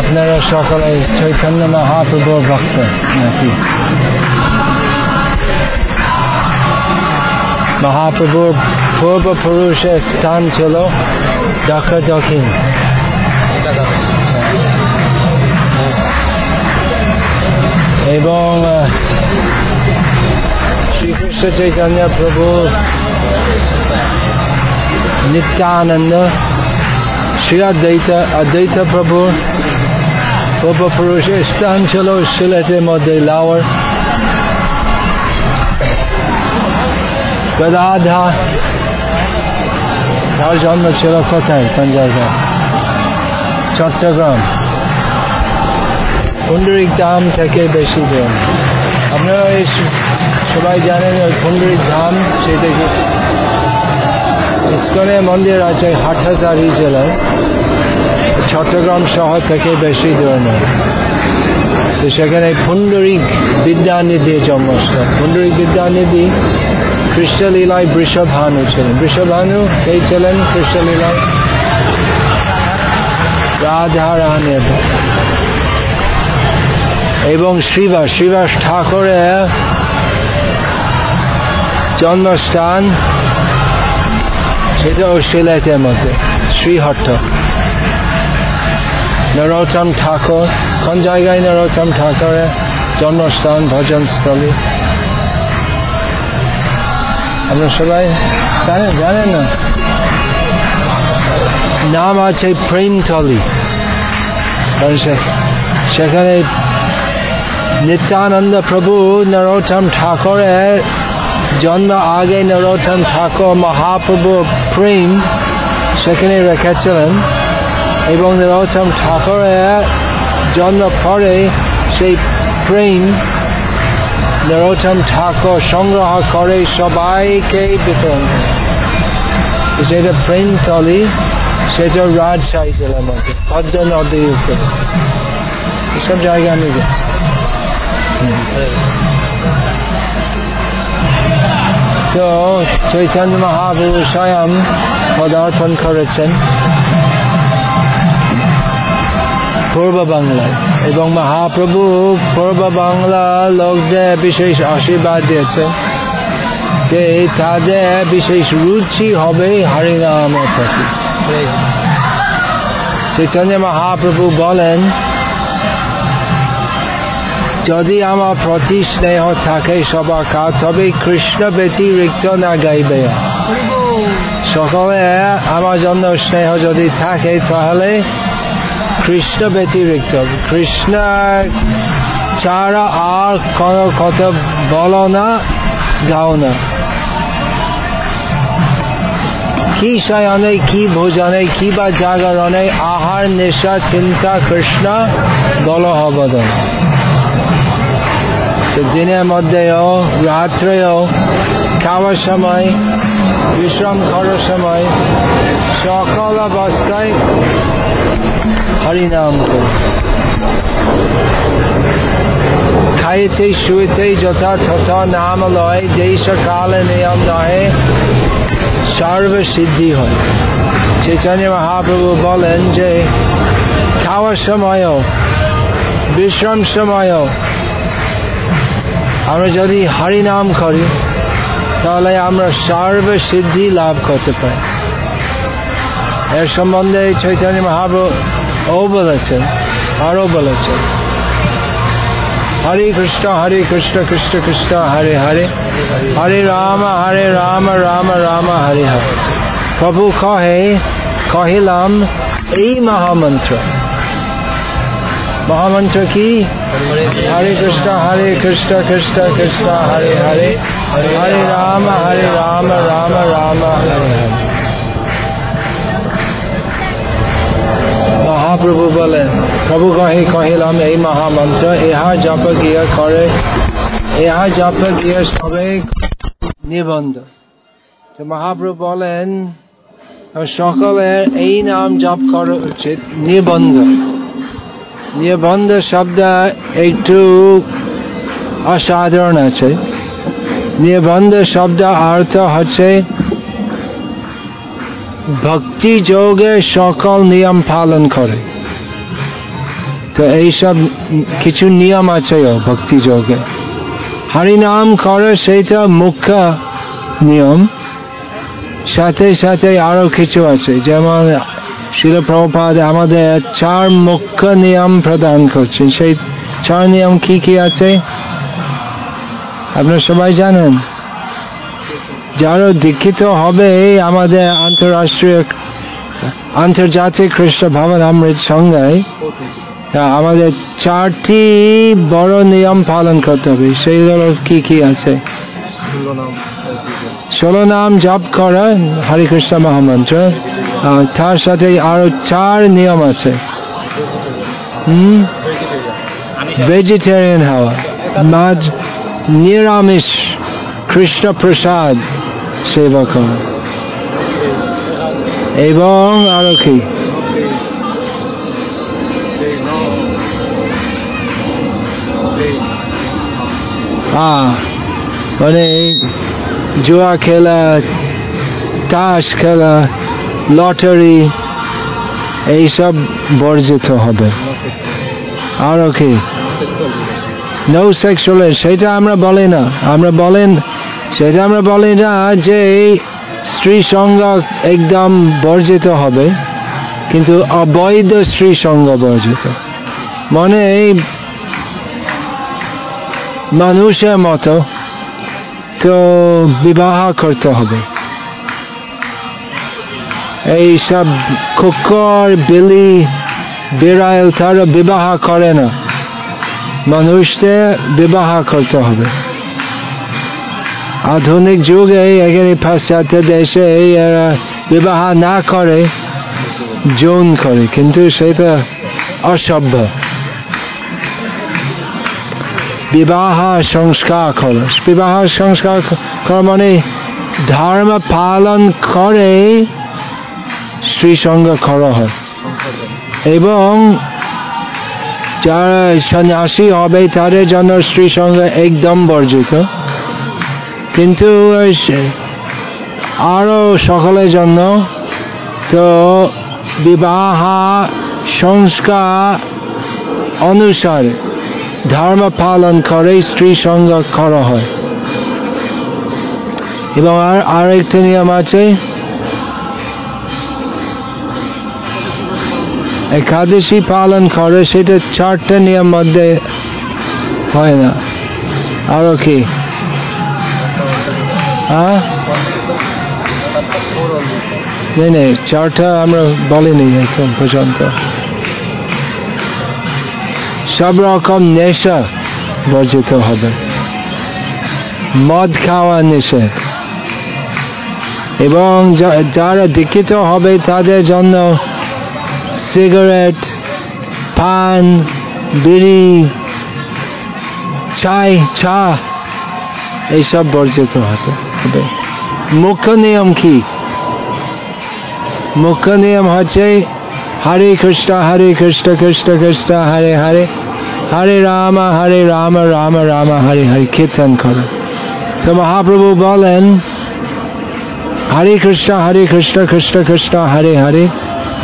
আপনারা সকলে চৈতন্য মহাপ্রভুর ভক্ত, নাকি? মহাপ্রভুর পূর্বপুরুষের স্থান ছিল দক্ষিণ এবং শ্রীকৃষ্ণ চৈতন্য প্রভু নিত্যানন্দ, শ্রী অদ্বৈত অদ্বৈত প্রভু পূর্বপুরুষের স্থান ছিল সিলেটের মধ্যে লাওয়ার গদাধা তার জন্ম ছিল কোথায় জায়গায় চট্টগ্রাম পুন্ডরিক ধাম থেকে বেশি দূর আপনারা এই সবাই জানেন পুন্ডরিক ধাম সেটা কি ইস্কনের মন্দির আছে হাটহাজারি জেলায় চট্টগ্রাম শহর থেকে বেশি দূর নয়। তো সেখানে পুন্ডরিক বিদ্যানিধি জন্মস্থান পুন্ডরিক বিদ্যানিধি কৃষ্ণলীলায় বৃষভানু ছিলেন। বৃষভানু কে ছিলেন কৃষ্ণলীলায় রাধা রানের এবং শ্রীবাস শ্রীবাস ঠাকুরের জন্মস্থান সেটা সিলেটের মধ্যে, শ্রীহট্ট। নরোত্তম ঠাকুর কোন জায়গায় নরোত্তম ঠাকুরের জন্মস্থান, ভজনস্থলী? আপনারা সবাই জানেন জানেন না? নাম আছে সে- সেখানে নিত্যানন্দ প্রভু নরোত্তম ঠাকুরের জন্ম আগে নরোত্তম ঠাকুর মহাপ্রভু প্রেম সেখানে রেখেছিলেন। এবং নরোত্তম ঠাকুরের জন্ম পরে সেই প্রেম নরোত্তম ঠাকুর সংগ্রহ করে সবাইকে বিতরণ করেন। তো সেটা প্রেমতলি সেটা রাজশাহী জেলার মধ্যে, পদ্ম নদীর উপরে। এসব জায়গায় আমি গেছি। তো চৈতন্য মহাপ্রভু স্বয়ং পদার্পণ করেছেন। পূর্ব বাংলায়। এবং মহাপ্রভু পূর্ব বাংলা লোকদের বিশেষ আশীর্বাদ দিয়েছেন যে তাদের বিশেষ রুচি হবে হরিনামের প্রতি চৈতন্য মহাপ্রভু বলেন, যদি আমার প্রতি স্নেহ থাকে সবার কাজ, তবে কৃষ্ণ ব্যতিরিক্ত না গাইবে। সকলে আমার জন্য স্নেহ যদি থাকে, তাহলে কৃষ্ণ ব্যতিরিক্ত। কৃষ্ণ ছাড়া আর কোনো কথা বলো না, গাও না। কি শয়নে, কি ভোজনে, কি বা জাগরণে, আহার, নেশা, চিন্তা, কৃষ্ণ, বল হবদন দিনের মধ্যেও, রাত্রেও, খাওয়ার সময়, বিশ্রাম করার সময়, সকল অবস্থায় হরিনাম করুন খাইতে শুইতে যথা তথা নাম লয় দেশ কালে নিয়ম নয় সর্বসিদ্ধি হয়। চৈতন্য মহাপ্রভু বলেন যে, খাওয়ার সময়ও, বিশ্রাম সময়ও, আমরা যদি হরিনাম করি, তাহলে আমরা সর্বসিদ্ধি লাভ করতে পারি। এর সম্বন্ধে চৈতন্য মহাপ্রভু ও বলেছেন, আরও বলেছেন। হরে কৃষ্ণ হরে কৃষ্ণ কৃষ্ণ কৃষ্ণ, হরে হরে। হরে রাম হরে রাম রাম রাম, হরে হরে। প্রভু কহে, কহিলাম, এই মহামন্ত্র। মহামন্ত্র কি? হরে কৃষ্ণ হরে কৃষ্ণ কৃষ্ণ কৃষ্ণ, হরে হরে। হরে রাম হরে রাম রাম রাম, হরে হরে। মহাপ্রভু বলেন, প্রভু কহে কহিলাম এই মহামন্ত্র, ইহা জপ গিয়া করে, ইহা জপ গিয়া সবে নিবন্ধ। তো মহাপ্রভু বলেন সকলের এই নাম জপ করা উচিত, নিবন্ধ। নিবন্ধ শব্দ একটু অসাধারণ আছে। নিবন্ধ শব্দ অর্থ হচ্ছে, ভক্তি যোগে সকল নিয়ম পালন করে। তো এইসব কিছু নিয়ম আছে ভক্তি যোগে হরিনাম করে, সেইটা মুখ্য নিয়ম। সাথে সাথে আরও কিছু আছে। যেমন শিল প্রভুপাদ আমাদের চার মুখ্য নিয়ম প্রদান করছেন। সেই চার নিয়ম কি কি আছে? আপনারা সবাই জানেন? যারা দীক্ষিত হবে আমাদের আন্তরাষ্ট্রীয় আন্তর্জাতিক খ্রিস্ট ভবন অমৃত সংজ্ঞায় আমাদের চারটি বড় নিয়ম পালন করতে হবে। সেইগুলো কি কি আছে? ষোলো নাম জপ করা হরে কৃষ্ণ মহামন্ত্র তার সাথে আরও চার নিয়ম আছে। হুম? ভেজিটেরিয়ান হওয়া মাছ নিরামিষ কৃষ্ণ প্রসাদ সেবা করা এবং আরও কি? মানে জুয়া খেলা তাস খেলা লটারি এইসব বর্জিত হবে আরও কি নো সেক্সুয়াল সেটা আমরা বলি না আমরা বলেন সেটা আমরা বলি না যে এই স্ত্রী সঙ্গ একদম বর্জিত হবে কিন্তু অবৈধ স্ত্রী সঙ্গ বর্জিত মানে মানুষের মতো, তো বিবাহ করতে হবে। এই সব কুকুর, বিলি, বিড়াল তারা বিবাহ করে না। মানুষদের বিবাহ করতে হবে। আধুনিক যুগে এখানে পাশ্চাত্য দেশে এরা বিবাহ না করে, জোন করে, কিন্তু সেটা অসভ্য। বিবাহ সংস্কার করা বিবাহ সংস্কার করা মানে ধর্ম পালন করে স্ত্রী সঙ্গ করা হয়। এবং যারা সন্ন্যাসী হবে, তাদের জন্য স্ত্রী সঙ্গ একদম বর্জিত। কিন্তু আরও সকলের জন্য তো বিবাহ সংস্কার অনুসারে ধর্ম পালন করে স্ত্রী সঙ্গ করা হয়। এবং আর, আরেকটা নিয়ম আছে। একাদশী পালন করে, সেটা চারটা নিয়ম মধ্যে হয় না। আরও কি? হ্যাঁ? নেই নেই, চারটা আমরা বলিনি এখন পর্যন্ত। সব রকম নেশা বর্জিত হবে মদ খাওয়া নিষেধ এবং যারা দীক্ষিত হবে তাদের জন্য সিগারেট পান বিড়ি চাই চা এইসব বর্জিত হতে হবে মুখ্য নিয়ম কি মুখ্য নিয়ম হচ্ছে হরে কৃষ্ণ হরে কৃষ্ণ কৃষ্ণ কৃষ্ণ হরে হরে হরে রাম হরে রাম রাম রাম, হরে হরে, কীর্তন করে। তো মহাপ্রভু বলেন, হরে কৃষ্ণ হরে কৃষ্ণ কৃষ্ণ কৃষ্ণ, হরে হরে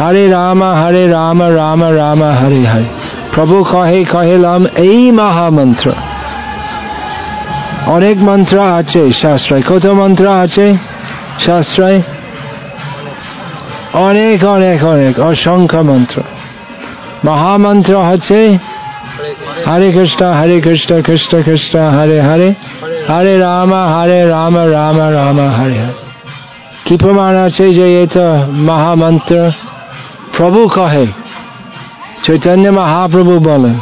হরে রাম হরে রাম রাম রাম, হরে হরে। প্রভু কহে, কহিলাম, এই মহামন্ত্র। অনেক মন্ত্র আছে শাস্ত্রায় কত মন্ত্র আছে? শাস্ত্রায় অনেক অনেক অনেক, অসংখ্য মন্ত্র। মহামন্ত্র হচ্ছে হরে কৃষ্ণ হরে কৃষ্ণ কৃষ্ণ কৃষ্ণ হরে হরে হরে রাম হরে রাম রাম রাম হরে হরে কি প্রমাণ আছে যে এটা মহামন্ত্র প্রভু কহে চৈতন্য মহাপ্রভু বলেন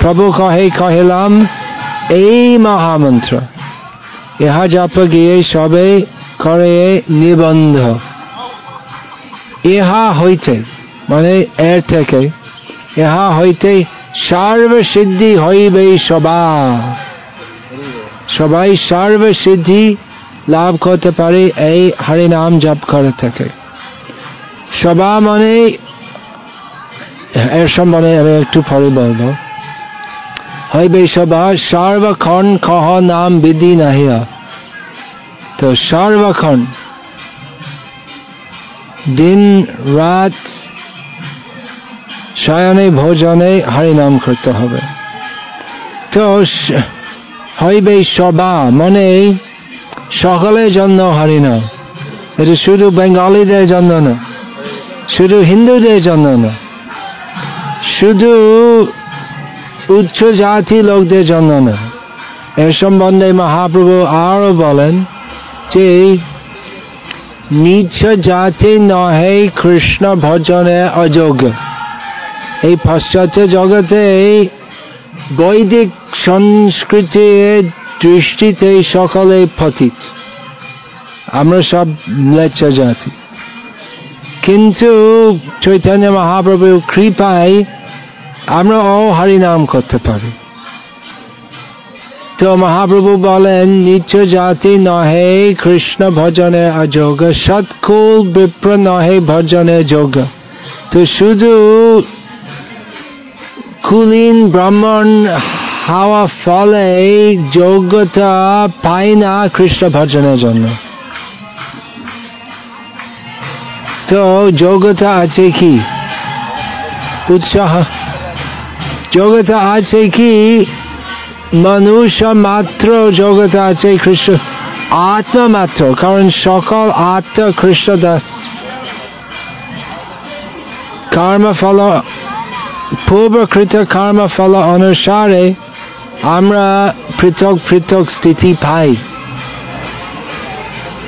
প্রভু কহে কহিলাম এই মহামন্ত্র ইহা জপ গিয়ে সবে করে নিবন্ধ ইহা হইতে মানে এর থেকে ইহা হইতে সর্বসিদ্ধি হইবে সবা। সবাই সর্বসিদ্ধি লাভ করতে পারে, এই হরিনাম জপ করে থাকে। সবা মানে এর সম্বন্ধে আমি একটু পরে বলব। হইবে সবা, সর্বক্ষণ কহ নাম বিধি নাহিয়া। তো সর্বক্ষণ, দিন, রাত শয়নে ভোজনে হরিনাম করতে হবে। তো হইবে সভা মানে সকলের জন্য হরিনাম। এটা শুধু বেঙ্গলিদের জন্য না, শুধু হিন্দুদের জন্য না, শুধু উচ্চ জাতি লোকদের জন্য না। এর সম্বন্ধে মহাপ্রভু আরও বলেন যে নিচ জাতি নহে কৃষ্ণ ভজনে অযোগ্য। এই পাশ্চাত্য জগতে বৈদিক সংস্কৃতির দৃষ্টিতে সকলে পতিত। আমরা সব ম্লেচ্ছ জাতি। কিন্তু চৈতন্য মহাপ্রভুর কৃপায় আমরা ও হরিনাম করতে পারি। তো মহাপ্রভু বলেন নিচ জাতি নহে কৃষ্ণ ভজনে অযোগ সৎকুল বিপ্র নহে ভজনে যোগ তো শুধু কুলীন ব্রাহ্মণ হাওয়া ফলে যোগ্যতা পায় না কৃষ্ণ ভজনের জন্য। তো যোগ্যতা আছে কি? উৎসাহ। যোগ্যতা আছে কি? মনুষ্য মাত্র যোগ্যতা আছে কৃষ্ণ। আত্মা মাত্র, কারণ সকল আত্মা কৃষ্ণ দাস। কর্মফল পূর্বকৃত কর্মফল অনুসারে আমরা পৃথক পৃথক স্থিতি পাই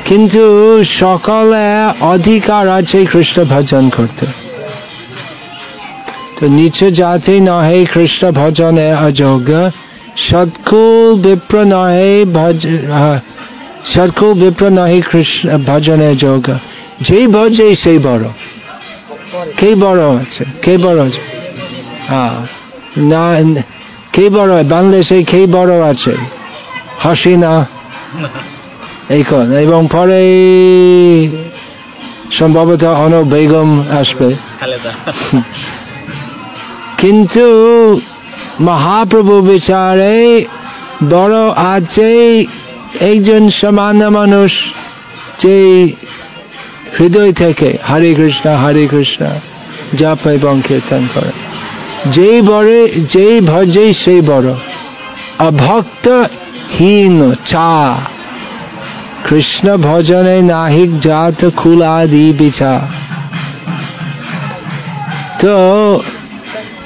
কিন্তু সকলে অধিকার আছে কৃষ্ণ ভজন করতে তো নিচে জাতি নহে কৃষ্ণ ভজনে অযোগ্য সৎকুল বিপ্র নহে ভজ সৎকুল বিপ্র নহে কৃষ্ণ ভজনে যোগ্য যেই ভজে সেই বড় কে বড় আছে কে বড় আছে না কে বড়? বাংলাদেশে কে বড় আছে? হাসিনা। এইখন এবং পরে সম্ভবত অন বেগম আসবে। কিন্তু মহাপ্রভু বিচারে বড় আছে একজন সামান্য মানুষ যে হৃদয় থেকে হরে কৃষ্ণ হরে কৃষ্ণ জপ এবং কীর্তন করে যেই বড়, যেই ভজে সেই বড়। অভক্ত হীন চা। কৃষ্ণ ভজনে নাহিক জাত কুলাদি বিচা। তো,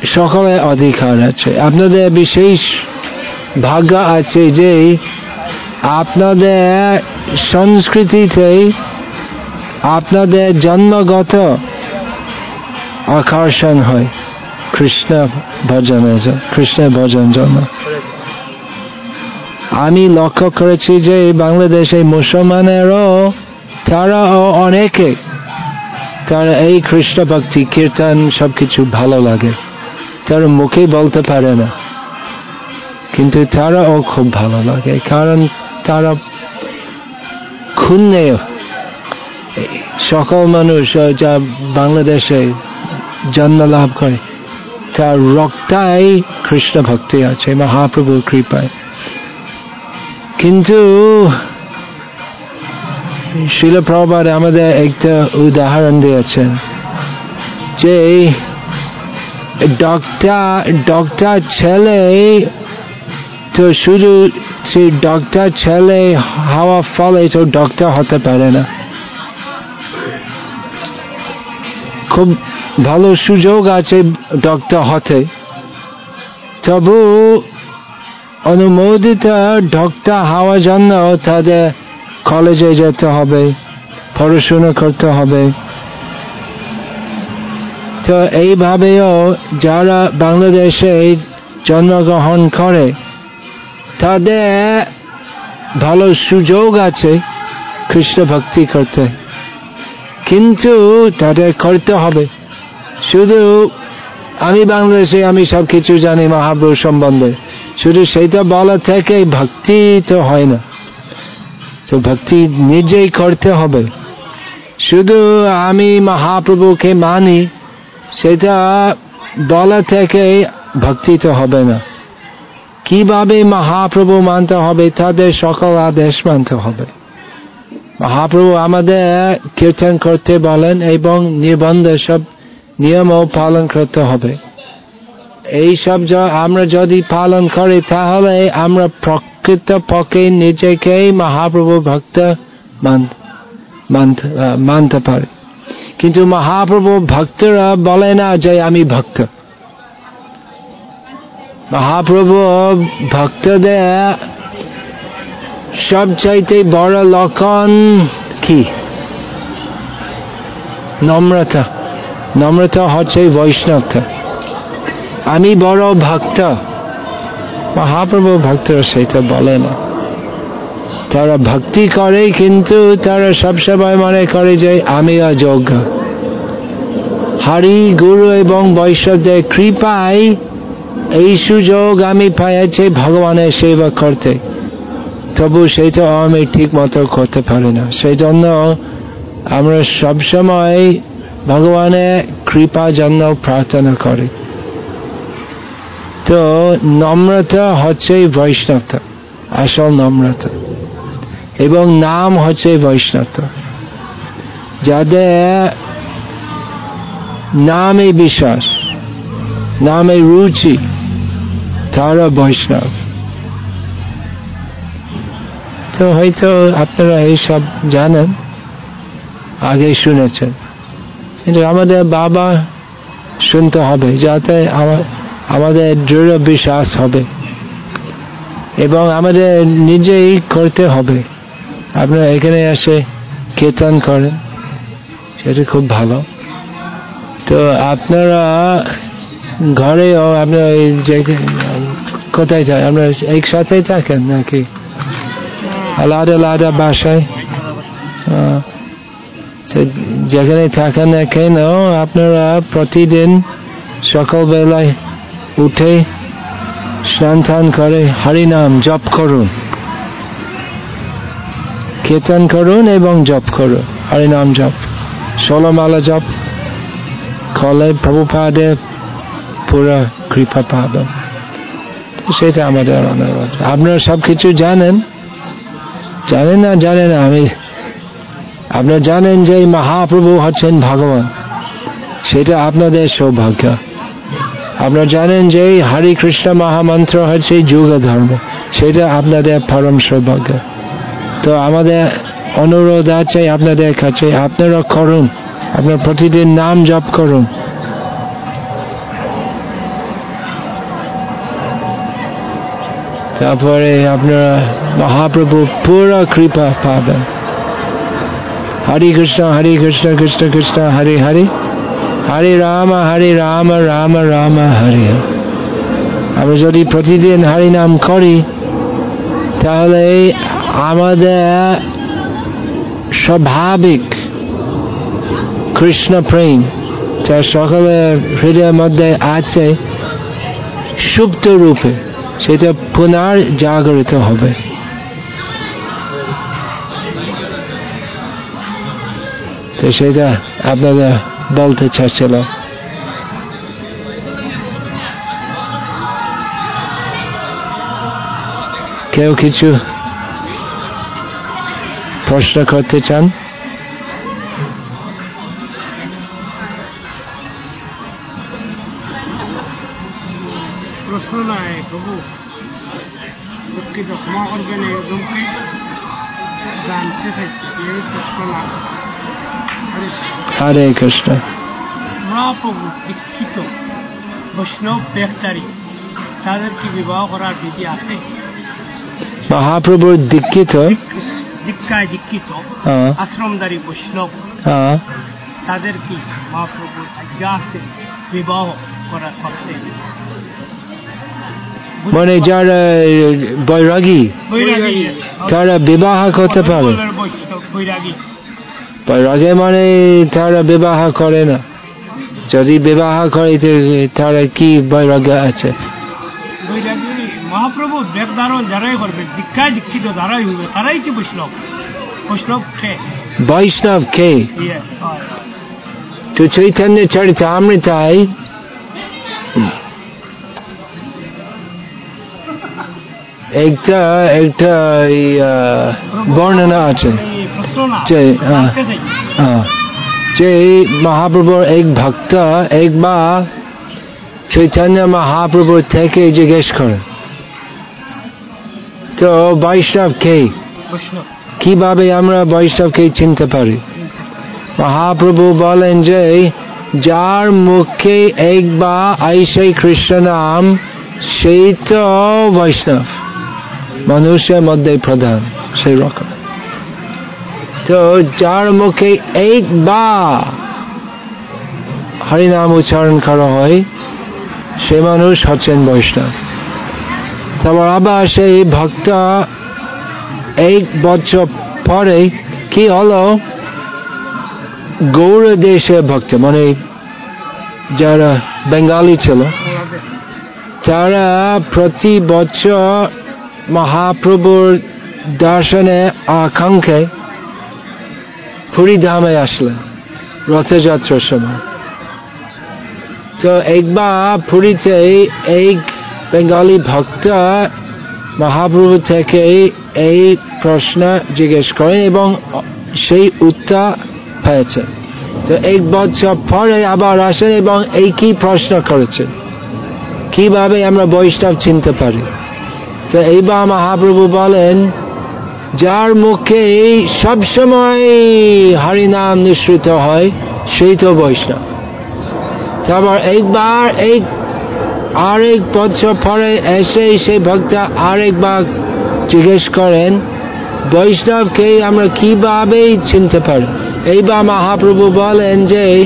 সকলে অধিকার আছে। আপনাদের বিশেষ ভাগ্য আছে যে, আপনাদের সংস্কৃতিতে আপনাদের জন্মগত আকর্ষণ হয়। কৃষ্ণ ভজনের কৃষ্ণ ভজন জন্য। আমি লক্ষ্য করেছি যে বাংলাদেশে মুসলমানেরও, তারাও অনেকে, তারা এই কৃষ্ণ ভক্তি, কীর্তন সবকিছু ভালো লাগে। তারা মুখে বলতে পারে না, কিন্তু তারাও খুব ভালো লাগে, কারণ তারা খুন্নে সকল মানুষ যা বাংলাদেশে জন্ম লাভ করে তার রক্তায় কৃষ্ণ ভক্তি আছে, মহাপ্রভুর কৃপায়। কিন্তু শিল প্রভাত আমাদের একটা উদাহরণ দিয়েছেন যে ডক্টর ডক্টর ছেলে তো শুধু সেই ডক্টর ছেলে হওয়া ফলে তো ডক্টর হতে পারে না। খুব ভালো সুযোগ আছে ডক্টর হতে। তবু অনুমোদিত ডক্টর হওয়ার জন্য তাদের কলেজে যেতে হবে, পড়াশোনা করতে হবে। তো এইভাবেও যারা বাংলাদেশে জন্মগ্রহণ করে, তাদের ভালো সুযোগ আছে কৃষ্ণ ভক্তি করতে। কিন্তু তাদের করতে হবে। শুধু আমি বাংলাদেশে, আমি সব কিছু জানি মহাপ্রভু সম্বন্ধে। শুধু সেটা বলা থেকে ভক্তি তো হয় না। তো ভক্তি নিজেই করতে হবে। শুধু আমি মহাপ্রভুকে মানি, সেটা বলা থেকে ভক্তি তো হবে না। কীভাবে মহাপ্রভু মানতে হবে, তাদের সকল আদেশ মানতে হবে। মহাপ্রভু আমাদের কীর্তন করতে বলেন এবং নিবন্ধ সব নিয়মও পালন করতে হবে। এইসব য- আমরা যদি পালন করি, তাহলে আমরা প্রকৃত পক্ষে নিজেকে মহাপ্রভু ভক্ত মানতে পারি। কিন্তু মহাপ্রভু ভক্তরা বলে না যে আমি ভক্ত। মহাপ্রভু ভক্তদের সবচাইতে বড় লক্ষণ কি? নম্রতা। নম্রতা হচ্ছে বৈষ্ণবতা আমি বড় ভক্ত। মহাপ্রভু ভক্তরা সেটা বলে না তারা ভক্তি করে কিন্তু তারা সবসময় মনে করে যে আমি অযোগ্য। হরি, গুরু এবং বৈষ্ণবদের কৃপায় এই সুযোগ আমি পাইয়াছি ভগবানের সেবা করতে। তবু সেটা আমি ঠিক মতো করতে পারি না। সেই জন্য আমরা সবসময় ভগবানের কৃপা জন্য প্রার্থনা করে। তো নম্রতা হচ্ছে বৈষ্ণবতা, আসল নম্রতা, এবং নাম হচ্ছে বৈষ্ণবতা। যাদের নামে বিশ্বাস, নামে রুচি, তারা বৈষ্ণব। তো হয়তো আপনারা এইসব জানেন, আগে শুনেছেন। কিন্তু আমাদের বাবা শুনতে হবে যাতে আমা- আমাদের দৃঢ় বিশ্বাস হবে। এবং আমাদের নিজেই করতে হবে। আপনারা এখানে এসে কীর্তন করেন, সেটা খুব ভালো। তো আপনারা এই যে কোথায় যায় আপনারা একসাথেই থাকেন নাকি? আলাদা আলাদা বাসায়? যেখানে থাকেন না কেন আপনারা প্রতিদিন সকালবেলায় উঠে স্নান টান করে, হরিনাম জপ করুন। কীর্তন করুন এবং জপ করুন, হরিনাম জপ। ষোলমালা জপ করলে প্রভুপাদে পুরো কৃপা পাবেন। সেটা আমাদের অনুরোধ। আপনারা সব কিছু জানেন? জানেন না জানেন আমি আপনারা জানেন যে মহাপ্রভু হচ্ছেন ভগবান। সেটা আপনাদের সৌভাগ্য। আপনারা জানেন যে হরে কৃষ্ণ মহামন্ত্র হচ্ছে যুগ ধর্ম। সেটা আপনাদের পরম সৌভাগ্য। তো আমাদের অনুরোধ আছে আপনাদের কাছে, আপনারা করুন। আপনার প্রতিদিন নাম জপ করুন। তারপরে আপনারা মহাপ্রভু পুরো কৃপা পাবেন। হরে কৃষ্ণ হরে কৃষ্ণ কৃষ্ণ কৃষ্ণ হরে হরে হরে রাম হরে রাম রাম রাম হরে হরে আমরা যদি প্রতিদিন হরি নাম করি, তাহলে আমাদের স্বাভাবিক কৃষ্ণ প্রেম যা সকলের হৃদয়ের মধ্যে আছে সুপ্ত রূপে, সেটা পুনর জাগরিত হবে। তো সেটা আপনাদের বলতে চাচ্ছিল। কেউ কিছু প্রশ্ন করতে চান? প্রশ্ন নাই, প্রভু। দুঃখিত, ক্ষমা করবেন কি জানতে এই প্রশ্ন না হরে কৃষ্ণ। হরে কৃষ্ণ মহাপ্রভু দীক্ষিত বৈষ্ণব ব্যক্তারি তাদের কি বিবাহ করার বিধি আছে মহাপ্রভুর দীক্ষিত দীক্ষায় দীক্ষিত হ্যাঁ, আশ্রমদারী বৈষ্ণব হ্যাঁ, তাদের কি মহাপ্রভুর আজ্ঞা আছে বিবাহ করার করতে মানে যারা বৈরাগী বৈরাগী তারা বিবাহ করতে পারে বৈষ্ণব, বৈষ্ণব বৈরাগী বৈরাগে মানে তারা বিবাহ করে না যদি বিবাহ করে তারা কি বৈরাগ্য আছে মহাপ্রভু দেব ধারণ যারাই করবে দীক্ষায় দীক্ষিত যারাই হবে তারাই কি বৈষ্ণব বৈষ্ণব খে বৈষ্ণব হয় তো চৈতন্য চরিতামৃতায় একটা একটা এই, বর্ণনা আছে হ্যাঁ, যে মহাপ্রভুর এক ভক্ত একবার চৈতন্য মহাপ্রভু থেকে জিজ্ঞেস করে তো বৈষ্ণব কে? কীভাবে আমরা বৈষ্ণবকে চিনতে পারি? মহাপ্রভু বলেন যে যার মুখে একবার আইসে কৃষ্ণ নাম সেই তো বৈষ্ণব। মানুষের মধ্যে প্রধান সেই রকম। তো যার মুখে একবার হরিনাম উচ্চারণ করা হয়, সে মানুষ হচ্ছেন বৈষ্ণব। তারপর আবার সেই ভক্ত এক বছর পরে কি হলো? গৌড় দেশের ভক্ত মানে যারা বেঙ্গালি ছিল, তারা প্রতি বছর মহাপ্রভুর দর্শনে আকাঙ্ক্ষায় পুরী ধামে আসলেন রথযাত্রার সময় তো একবার পুরীতে এক বেঙ্গালি ভক্ত মহাপ্রভু থেকে এই প্রশ্ন জিজ্ঞেস করেন এবং সেই উত্তর পেয়েছে তো এক বছর পরে আবার আসেন এবং এই কি প্রশ্ন করেছে কীভাবে আমরা বৈষ্ণব চিনতে পারি তো এইবার মহাপ্রভু বলেন যার মুখে সবসময় হরিনাম নিঃসৃত হয়, সেই তো বৈষ্ণব। তারপর একবার এক আরেক বছর পরে এসে সেই ভক্ত আরেকবার জিজ্ঞেস করেন, বৈষ্ণবকে আমরা কীভাবে চিনতে পারি? এইবার মহাপ্রভু বলেন যে,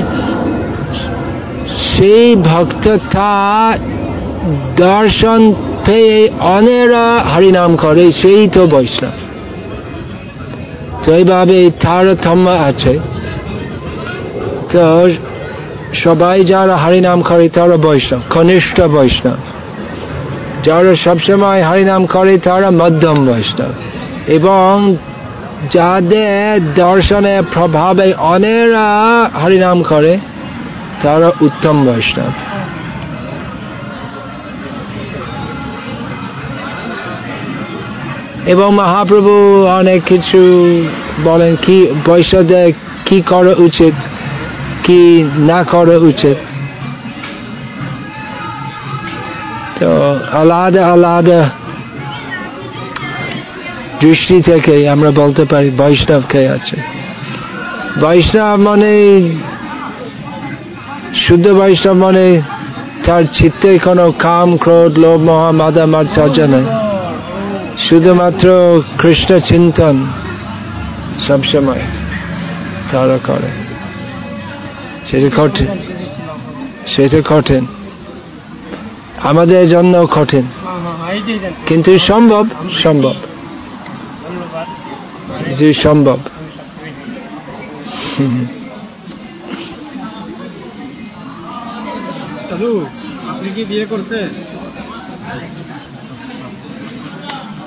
সেই ভক্ত তার দর্শন পেয়ে অনেরা হরিনাম করে, সেই তো বৈষ্ণব। তো এইভাবে তারতম্য আছে, তো সবাই যারা হরিনাম করে তারা বৈষ্ণব, কনিষ্ঠ বৈষ্ণব। যারা সবসময় হরিনাম করে তারা মধ্যম বৈষ্ণব। এবং যাদের দর্শনে প্রভাবে অনেরা হরিনাম করে, তারা উত্তম বৈষ্ণব। এবং মহাপ্রভু অনেক কিছু বলেন, কি বৈষ্ণবদের কি করা উচিত, কি না করা উচিত। তো আলাদা আলাদা দৃষ্টি থেকে আমরা বলতে পারি বৈষ্ণব কে আছে। বৈষ্ণব মানে শুদ্ধ বৈষ্ণব মানে তার চিত্তে কোনো কাম, ক্রোধ, লোভ, মহা, মাদা মাৎসর্য নেই। শুধুমাত্র কৃষ্ণ চিন্তন সবসময় তারা করে। সেটা কঠিন সেটা কঠিন। আমাদের জন্য কঠিন। কিন্তু সম্ভব সম্ভব। যে সম্ভব। আপনি কি বিয়ে করছেন?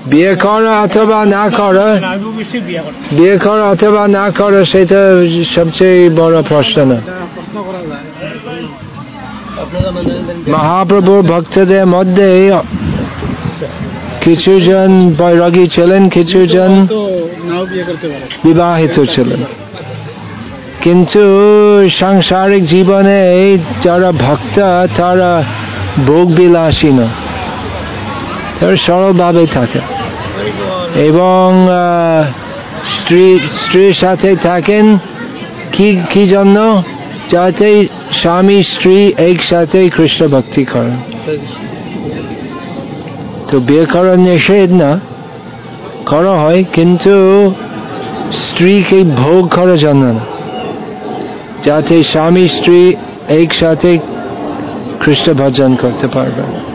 বিয়ে করা অথবা না করা বিয়ে করা। অথবা না করা সেটা সবচেয়ে বড় প্রশ্ন না। মহাপ্রভুর ভক্তদের মধ্যে কিছু জন বৈরাগী ছিলেন কিছু জন বিবাহিত ছিলেন। কিন্তু সাংসারিক জীবনে যারা ভক্ত তারা ভোগ বিলাসী না। সরলভাবে থাকে। এবং স্ত্রী, স্ত্রীর সাথে থাকেন কি কি জন্য? যাতে স্বামী, স্ত্রী একসাথে কৃষ্ণ ভক্তি করেন। তো বিয়ে করা নিষেধ না, করা হয়, কিন্তু স্ত্রীকে ভোগ করা জন্য না। যাতে স্বামী, স্ত্রী একসাথে কৃষ্ণ ভজন করতে পারবে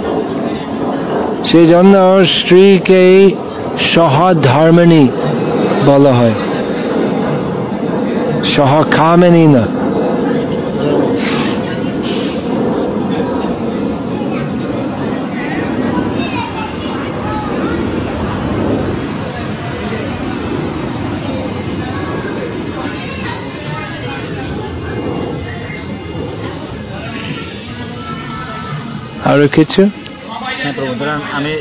সেই জন্য স্ত্রীকে সহধর্মিণী বলা হয়। সহকামিনী না। আরও কিছু? হ্যাঁ প্রভু ধরেন আমি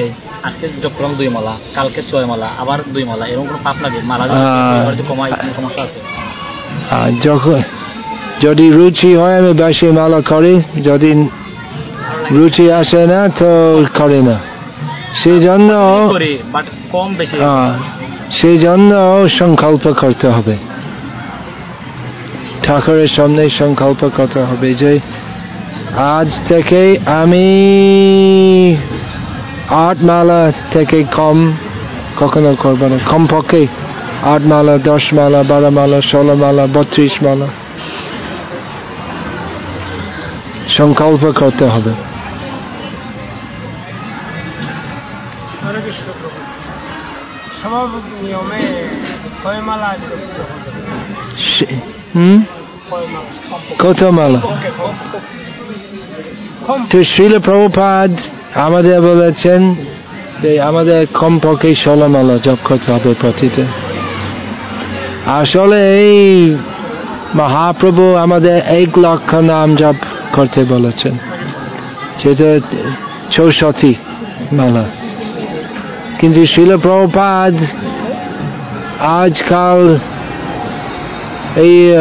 এই আজকে যোগ করলাম দুই মালা কালকে ছয় মালা আবার দুই মালা এরকম কোনো পাপ লাগে? মালা কমায় কোনো সমস্যা আছে? যখন যদি রুচি হয় আমি বেশি মালা করি যদি রুচি আসে না তো করে না। সেই জন্য সেই জন্য সংকল্প করতে হবে। ঠাকুরের সামনে সংকল্প করতে হবে যে আজ থেকে আমি আট মালা থেকে কম কখনো করব না। কমপক্ষে আট মালা দশ মালা বারো মালা ষোলো মালা বত্রিশ মালা। সংকল্প করতে হবে। কত মালা? তো শিল প্রভুপাদ আমাদের বলেছেন যে আমাদের কমপক্ষে ষোলো মালা জপ হবে প্রতিতে আসলে এই মহাপ্রভু আমাদের এক লক্ষ নাম জপ করতে বলেছেন। যেটা চৌষট্টি মালা। কিন্তু শিল প্রভুপাদ আজকাল এই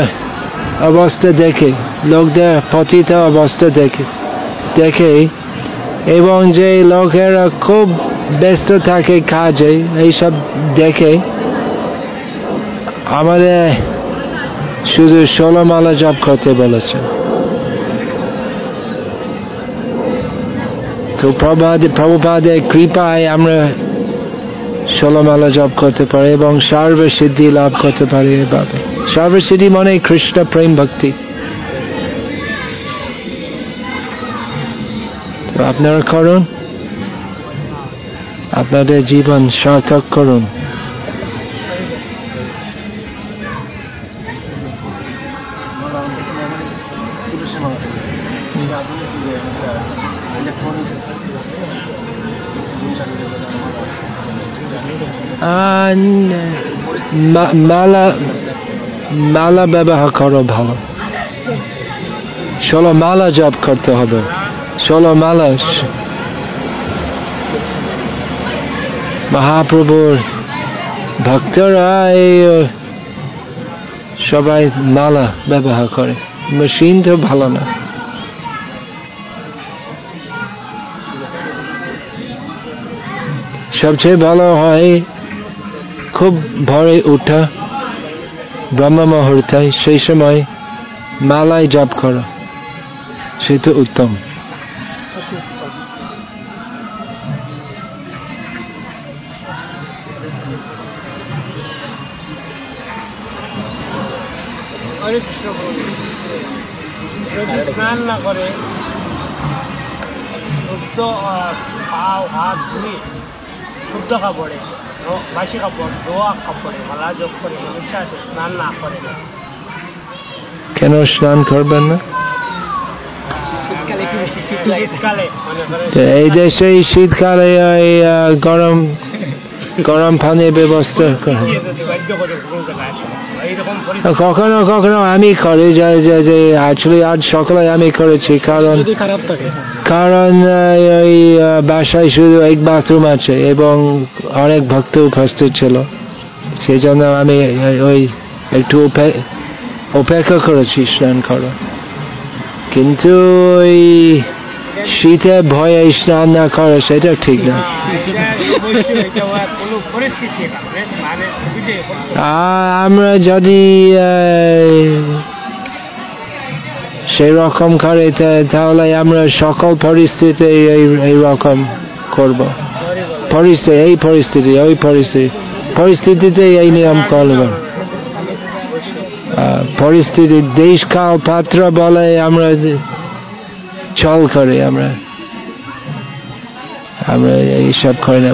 অবস্থা দেখে, লোকদের পতিত অবস্থা দেখে। দেখে এবং যে লোকেরা খুব ব্যস্ত থাকে কাজে, এইসব দেখে আমাদের শুধু ষোলো মালা জপ করতে বলেছে। তো প্রভাদ প্রভুপাদের কৃপায় আমরা ষোলো মালা জপ করতে পারি এবং সর্বসিদ্ধি লাভ করতে পারি এভাবে। সর্বসিদ্ধি মানে কৃষ্ণ প্রেম ভক্তি। আপনারা করুন। আপনাদের জীবন সার্থক করুন। মালা মালা ব্যবহার করো ভালো। চলো, মালা জপ করতে হবে। ষোলো মালা মহাপ্রভুর ভক্তরা এই সবাই মালা ব্যবহার করে মেশিন তো ভালো না সবচেয়ে ভালো হয় খুব ভরে উঠা ব্রহ্ম মুহূর্তে সেই সময় মালায় জপ করা সেটা উত্তম স্নান না করে। শুদ্ধ পাও হাত ধুয়ে শুদ্ধ কাপড়ে বাসি কাপড় ধোয়া কাপড়ে মালা যোগ করে মানুষ আছে স্নান না করে না। কেন স্নান করবেন না? মনে এই দেশে এই শীতকালে গরম গরম পানির ব্যবস্থা কখনো কখনো আমি করি যে অ্যাকচুয়ালি আজ সকালে আমি করেছি কারণ থাকে কারণ ওই বাসায় শুধু এক বাথরুম আছে এবং অনেক ভক্ত উপস্থিত ছিল। সেই জন্য আমি ওই- একটু অপেক্ষা করেছি স্নান করা কিন্তু ওই শীতে ভয়ে স্নান না করা, সেটা ঠিক না। আমরা যদি সেই রকম করে তাহলে আমরা সকল পরিস্থিতি এই রকম করব। পরিস্থিতি এই পরিস্থিতি, ওই পরিস্থিতি পরিস্থিতিতে এই নিয়ম করব। পরিস্থিতি দেশ কাল পাত্র বলে আমরা চল করে আমরা। আমরা এইসব করি না।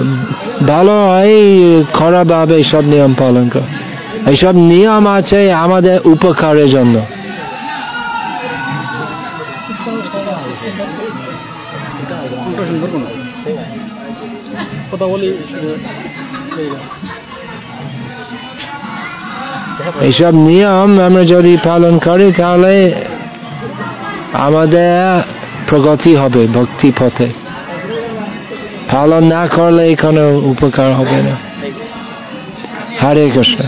ভালো হয় খরাভাবে সব নিয়ম পালন কর। এইসব নিয়ম আছে আমাদের উপকারের জন্য। এইসব নিয়ম আমরা যদি পালন করি তাহলে আমাদের প্রগতি হবে ভক্তি পথে পালন না করলে কোনো উপকার হবে না। হরে কৃষ্ণ।